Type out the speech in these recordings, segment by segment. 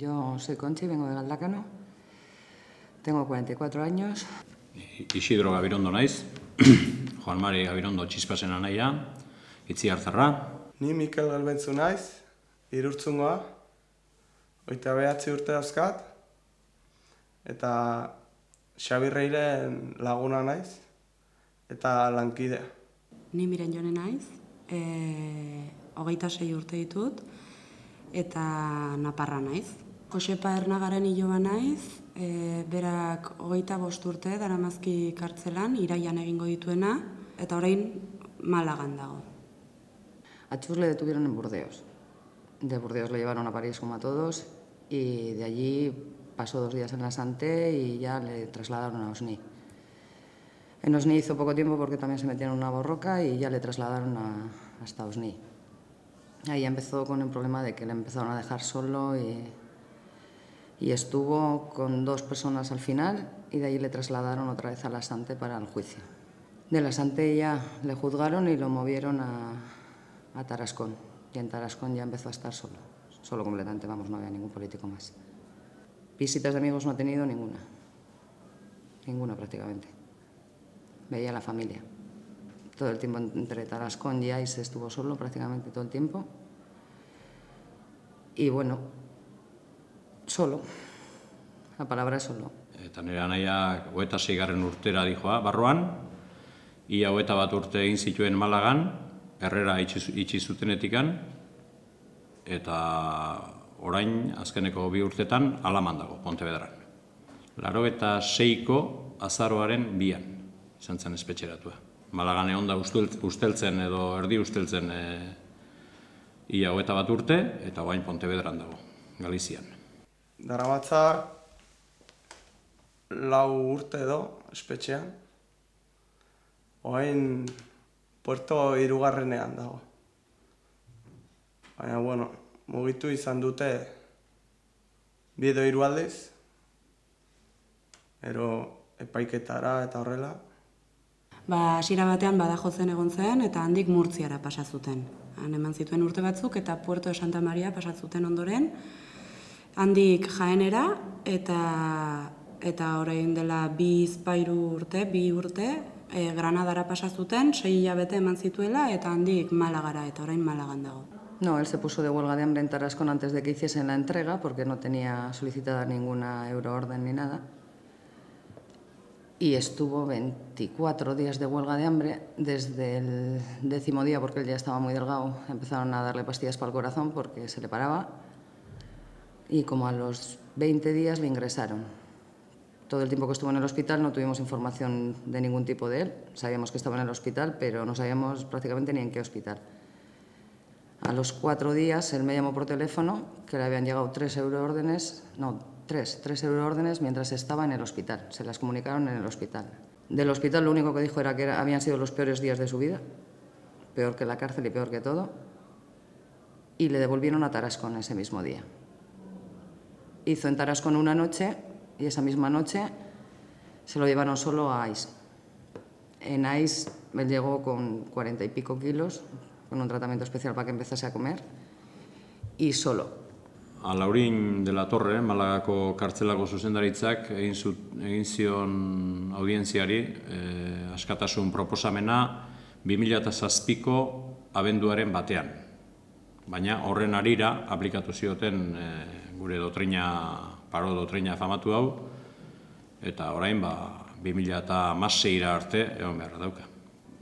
Yo soy Conchi, vengo de Galdacano. Tengo 44 años. Isidro Gabirondo naiz, Juan Mari Gabirondo txispasen anaia, itzi hartzarra, Ni Mikel Galbentzu naiz, irurtzungoa, oita behatzi urte dauzkat, eta Xabi Reiren laguna naiz, eta lankidea. Ni miren jone naiz, e, hogeita sei urte ditut, eta naparra naiz. Josepa Ernagaren hiloba naiz, e, berak hogeita bost urte daramazki kartzelan, iraian egingo dituena, eta orain Malagan dago. Le detuvieron en Burdeos. De Burdeos le llevaron a París como a todos y de allí pasó dos días en la Santé y ya le trasladaron a Osni. En Osni hizo poco tiempo porque también se metieron en una borroca y ya le trasladaron hasta Osni. Ahí empezó con el problema de que le empezaron a dejar solo y, y estuvo con dos personas al final y de ahí le trasladaron otra vez a la Sante para el juicio. De la Sante ya le juzgaron y lo movieron a, a Tarascón. Y en Tarascón ya empezó a estar solo, solo completamente, vamos, no había ningún político más. Visitas de amigos no ha tenido ninguna, ninguna prácticamente. Veía a la familia. Todo el tiempo entre Tarascón y Ais estuvo solo prácticamente todo el tiempo. Y bueno, solo. La palabra es solo. eta nire anaia hoeta zeigarren urtera dijoa barruan, ia hoeta bat urte egin zituen Malagan, herrera itxi, zutenetikan, eta orain azkeneko bi urtetan alaman dago, Pontevedran. Laro eta seiko azaroaren bian, izan zen espetxeratua. Malagan egon da ustel- usteltzen edo erdi usteltzen e, ia hoeta bat urte, eta orain Pontevedran dago, Galizian. Daramatza lau urte edo, espetxean. Oain puerto irugarrenean dago. Baina, bueno, mugitu izan dute biedo hiru aldiz, ero epaiketara eta horrela. Ba, hasiera batean badajotzen egon zen eta handik Murtziara pasa zuten. Han eman zituen urte batzuk eta Puerto de Santa Maria pasa zuten ondoren. Handik Jaenera eta eta orain dela bi bizpairu urte, bi urte, e, Granadara pasa zuten, sei hilabete eman zituela eta handik Malagara eta orain Malagan dago. No, él se puso de huelga de hambre en Tarascón antes de que hiciesen la entrega, porque no tenía solicitada ninguna euroorden ni nada. Y estuvo 24 días de huelga de hambre desde el décimo día, porque él ya estaba muy delgado. Empezaron a darle pastillas para el corazón porque se le paraba. Y como a los 20 días le ingresaron. Todo el tiempo que estuvo en el hospital no tuvimos información de ningún tipo de él. Sabíamos que estaba en el hospital, pero no sabíamos prácticamente ni en qué hospital. A los cuatro días él me llamó por teléfono que le habían llegado tres euroórdenes, no, tres, tres euroórdenes mientras estaba en el hospital. Se las comunicaron en el hospital. Del hospital lo único que dijo era que era- habían sido los peores días de su vida, peor que la cárcel y peor que todo, y le devolvieron a Tarascón ese mismo día. Hizo en Tarascón una noche y esa misma noche se lo llevaron solo a Ais. En Ais él llegó con cuarenta y pico kilos, con un tratamiento especial para que empezase a comer, y solo. A Laurin de la Torre, Malagako kartzelako zuzendaritzak egin, zut, egin zion audientziari eh, askatasun proposamena 2007ko abenduaren batean. Baina horren arira aplikatu zioten eh, gure dotrina, paro dotrina famatu hau, eta orain ba, 2006ra arte egon beharra dauka.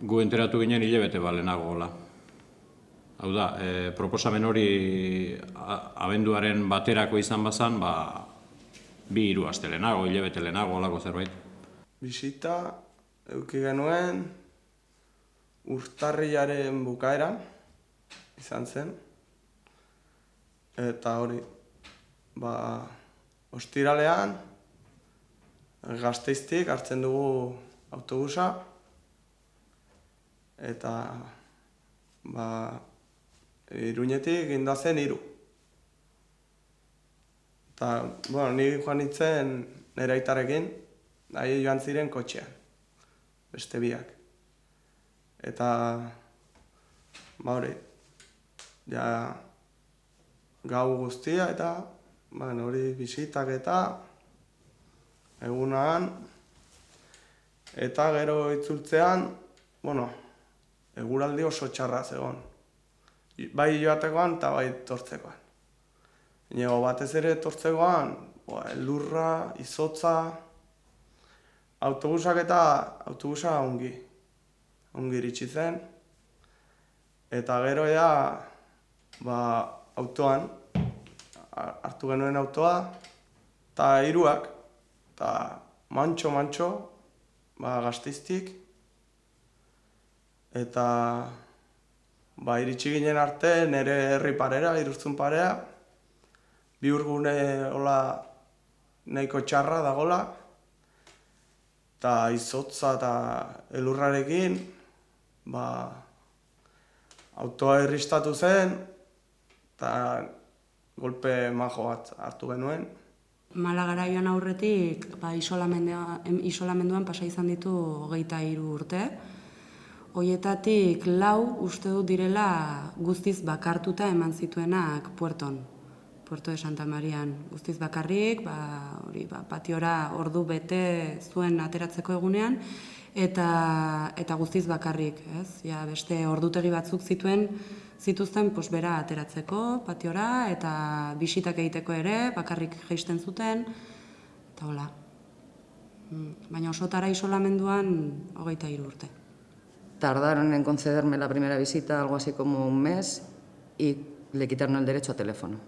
Gu enteratu ginen hilebete balenago gola. Hau da, e, proposamen hori abenduaren baterako izan bazan, ba, bi hiru aste lehenago, hilabete lehenago, olako zerbait. Bisita euki genuen urtarrilaren bukaeran izan zen. Eta hori, ba, ostiralean gazteiztik hartzen dugu autobusa eta ba, iruñetik indazen hiru. Eta, bueno, ni joan nintzen nire aitarekin, nahi joan ziren kotxean, beste biak. Eta, ba hori, ja, gau guztia eta ba, hori bisitak eta egunan, eta gero itzultzean, bueno, eguraldi oso txarra zegoen. Bai joatekoan eta bai tortzekoan. Nego batez ere tortzekoan, ba, lurra, izotza, autobusak eta autobusa ongi. Ongi iritsi zen. Eta gero ea, ba, autoan, hartu genuen autoa, eta hiruak, eta mantxo, mantxo, ba, gazteiztik, eta ba, iritsi ginen arte, nire herri parera, iruztun parea, bi urgune hola nahiko txarra dagola, eta izotza eta elurrarekin, ba, autoa irristatu zen, eta golpe majo bat hartu genuen. Malagara joan aurretik, ba, isolamenduan pasa izan ditu hogeita hiru urte. Hoietatik lau uste dut direla guztiz bakartuta eman zituenak puerton. Puerto de Santa Marian. Guztiz bakarrik, ba, hori, ba, patiora ordu bete zuen ateratzeko egunean, eta, eta guztiz bakarrik, ez? Ja, beste ordutegi batzuk zituen, zituzten pos, bera ateratzeko patiora, eta bisitak egiteko ere, bakarrik geisten zuten, eta hola. Mm, Baina osotara isolamenduan hogeita hiru urte. Tardaron en concederme la primera visita algo así como un mes y le quitaron el derecho a teléfono.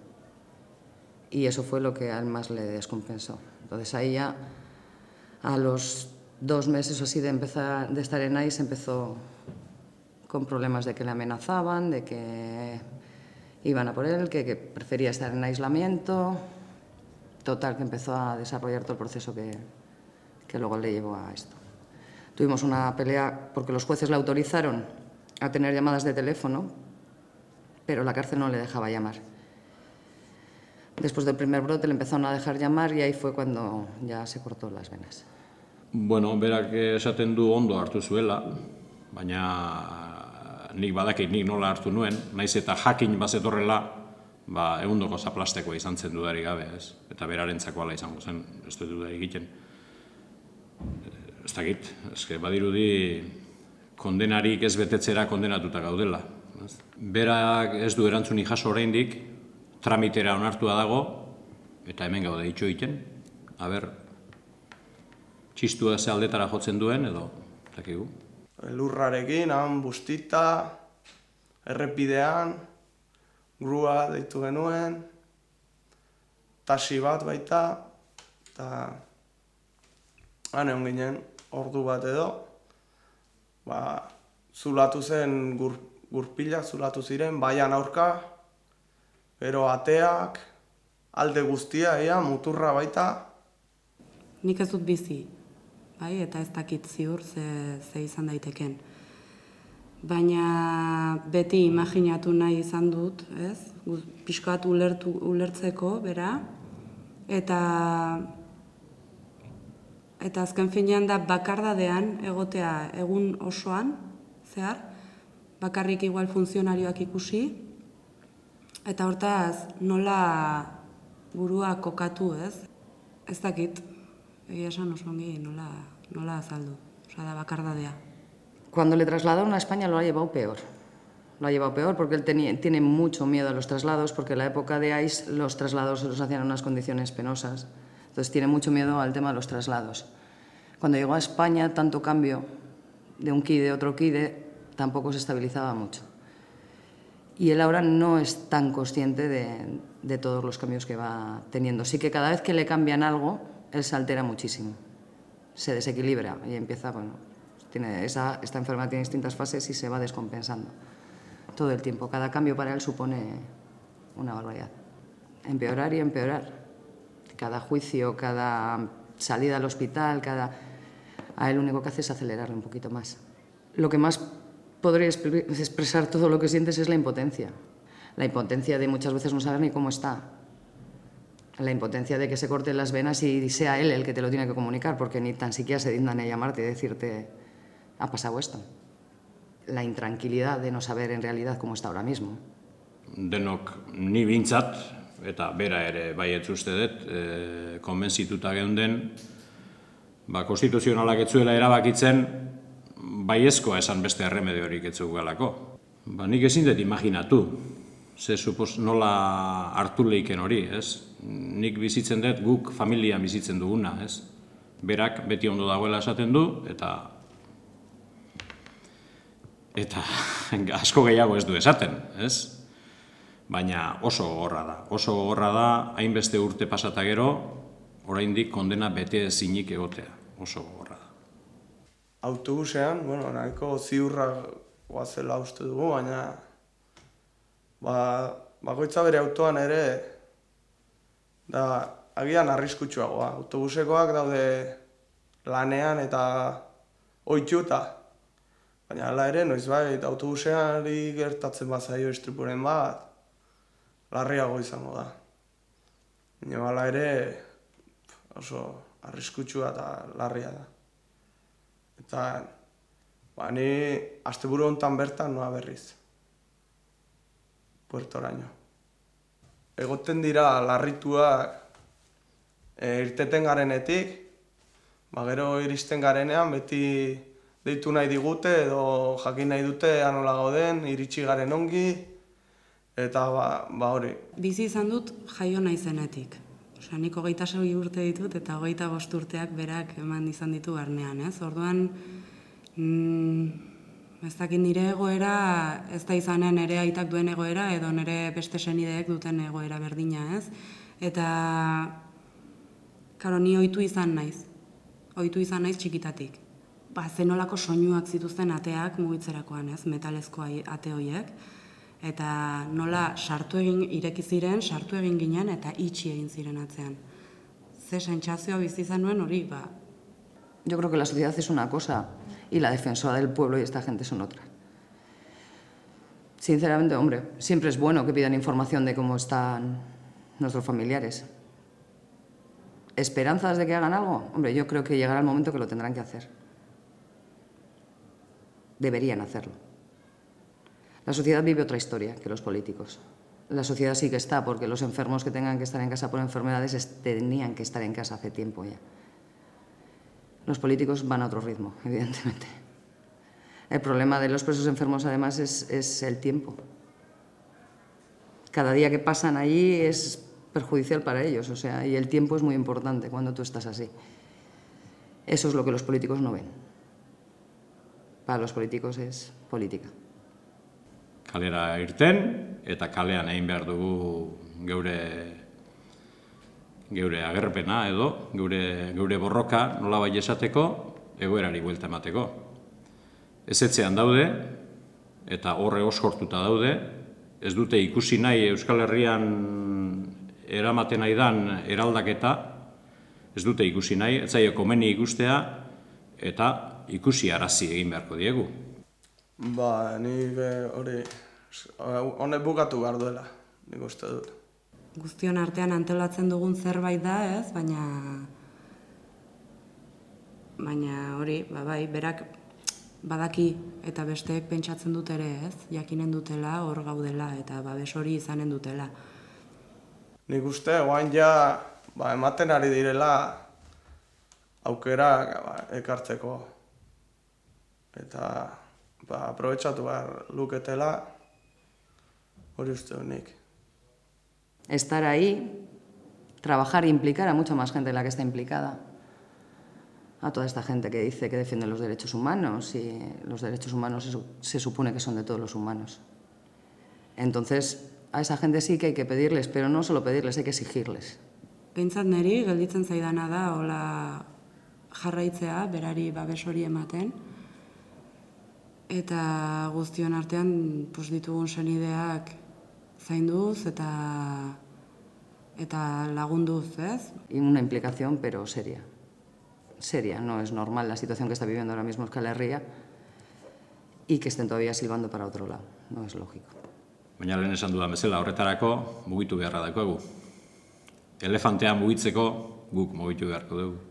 Y eso fue lo que al más le descompensó. Entonces ahí ya, a los dos meses o así de, empezar, de estar en AIS, empezó con problemas de que le amenazaban, de que iban a por él, que, que prefería estar en aislamiento. Total, que empezó a desarrollar todo el proceso que, que luego le llevó a esto. Tuvimos una pelea porque los jueces le autorizaron a tener llamadas de teléfono, pero la cárcel no le dejaba llamar. Después del primer brote le empezaron a dejar llamar y ahí fue cuando ya se cortó las venas. Bueno, berak esaten du ondo hartu zuela, baina nik badakit nik nola hartu nuen, naiz eta jakin bazetorrela, ba, egundoko zaplastekoa izan zen dudarik gabe, ez? Eta berarentzako ala izango zen, ez dut dudarik egiten. Ez dakit, eske badirudi kondenarik ez betetzera kondenatuta gaudela. ez? Berak ez du erantzunik jaso oraindik, tramitera onartua dago, eta hemen gaude itxo egiten. Aber, txistua ze aldetara jotzen duen, edo, dakigu. Lurrarekin, han bustita, errepidean, grua deitu genuen, tasi bat baita, eta han egon ginen ordu bat edo, ba, zulatu zen gur, gurpila, zulatu ziren, baian aurka, gero ateak, alde guztia, ea, muturra baita, Nik ez dut bizi, bai, eta ez dakit ziur ze, ze izan daiteken. Baina beti imaginatu nahi izan dut, ez? Pixkat ulertu, ulertzeko, bera, eta eta azken finean da bakardadean egotea egun osoan, zehar, bakarrik igual funtzionarioak ikusi, eta hortaz nola burua kokatu, ez? Ez dakit, egia esan oso ongi nola, nola azaldu, osea da bakardadea. Cuando le trasladaron a España lo ha llevado peor. Lo ha llevado peor porque él tenía, tiene mucho miedo a los traslados, porque en la época de AIS los traslados se los hacían en unas condiciones penosas. Entonces tiene mucho miedo al tema de los traslados. Cuando llegó a España, tanto cambio de un KIDE a otro KIDE tampoco se estabilizaba mucho. Y él ahora no es tan consciente de, de todos los cambios que va teniendo. Sí que cada vez que le cambian algo, él se altera muchísimo. Se desequilibra y empieza, bueno, tiene esa, esta enfermedad tiene distintas fases y se va descompensando todo el tiempo. Cada cambio para él supone una barbaridad. Empeorar y empeorar. Cada juicio, cada salida al hospital, cada... A él lo único que hace es acelerarle un poquito más. Lo que más podría expre- expresar todo lo que sientes es la impotencia. La impotencia de muchas veces no saber ni cómo está. La impotencia de que se corten las venas y sea él el que te lo tiene que comunicar, porque ni tan siquiera se dignan a llamarte y decirte, ha pasado esto. La intranquilidad de no saber en realidad cómo está ahora mismo. Denok ni bintzat, eta bera ere bai ez uste dut, e, konbentzituta geunden, ba, konstituzionalak etzuela erabakitzen, baiezkoa esan beste erremediorik etzugalako. Ba, nik ezin dut imaginatu, ze supos, nola hartu leiken hori, ez? Nik bizitzen dut guk familia bizitzen duguna, ez? Berak beti ondo dagoela esaten du, eta eta asko gehiago ez du esaten, ez? Baina oso gogorra da. Oso gogorra da, hainbeste urte pasata gero, oraindik kondena bete ezinik egotea. Oso gogorra da. Autobusean, bueno, nahiko ziurra guazela uste dugu, baina ba, bakoitza bere autoan ere da agian arriskutsuagoa. Autobusekoak daude lanean eta oituta. Baina hala ere, noizbait autobuseari gertatzen bazaio istripuren bat, larriago izango da. Baina hala ere, oso arriskutsua eta larria da. Eta, ba, ni asteburu hontan bertan noa berriz. Puertoraino. Egoten dira larrituak e, irteten garenetik, ba, gero iristen garenean beti deitu nahi digute edo jakin nahi dute anola gauden, iritsi garen ongi, eta ba, ba hori. Bizi izan dut jaio naizenetik. Osea, nik hogeita sei urte ditut eta hogeita bost urteak berak eman izan ditu barnean, ez? Orduan, mm, ez dakit nire egoera, ez da izanen nire aitak duen egoera, edo nire beste senideek duten egoera berdina, ez? Eta, karo, ni ohitu izan naiz. Ohitu izan naiz txikitatik. Ba, zenolako soinuak zituzten ateak mugitzerakoan, ez? Metalezko ate horiek. Eta nola sartu egin ireki ziren, sartu egin ginen eta itxi egin ziren atzean. Ze sentsazioa bizi izan nuen hori, ba, Yo creo que la sociedad es una cosa y la defensora del pueblo y esta gente son otra. Sinceramente, hombre, siempre es bueno que pidan información de cómo están nuestros familiares. ¿Esperanzas de que hagan algo? Hombre, yo creo que llegará el momento que lo tendrán que hacer. Deberían hacerlo. La sociedad vive otra historia que los políticos. La sociedad sí que está, porque los enfermos que tengan que estar en casa por enfermedades es- tenían que estar en casa hace tiempo ya. Los políticos van a otro ritmo, evidentemente. El problema de los presos enfermos, además, es, el tiempo. Cada día que pasan allí es perjudicial para ellos, o sea, y el tiempo es muy importante cuando tú estás así. Eso es lo que los políticos no ven. Para los políticos es política. Kalera irten, eta kalean egin behar geure agerpena edo, geure, geure borroka nola bai esateko, egoerari buelta emateko. Ezetzean daude, eta horre oskortuta daude, ez dute ikusi nahi Euskal Herrian eramaten nahi dan eraldaketa, ez dute ikusi nahi, ez zaio komeni ikustea, eta ikusi arazi egin beharko diegu. Ba, ni be, hori, honek bukatu behar duela, nik uste dut. Guztion artean antolatzen dugun zerbait da, ez? Baina baina hori, ba bai, berak badaki eta besteek pentsatzen dut ere, ez? Jakinen dutela hor gaudela eta babes hori izanen dutela. Nik uste, oain ja, ba, ematen ari direla aukera ba, ekartzeko. Eta, ba, aprobetsatu behar luketela, hori uste dut nik. Estar ahí, trabajar e implicar a mucha más gente de la que está implicada. A toda esta gente que dice que defiende los derechos humanos y los derechos humanos se, se supone que son de todos los humanos. Entonces, a esa gente sí que hay que pedirles, pero no solo pedirles, hay que exigirles. Behintzat niri gelditzen zaidana da hola jarraitzea, berari babes hori ematen. Eta guztion artean pues, ditugun senideak zainduz eta eta lagunduz, ez? Y una implicación, pero seria. Seria, no es normal la situación que está viviendo ahora mismo Euskal Herria y que estén todavía silbando para otro lado. No es lógico. Baina lehen esan dudan bezala horretarako mugitu beharra dakogu. Elefantea mugitzeko guk mugitu beharko dugu.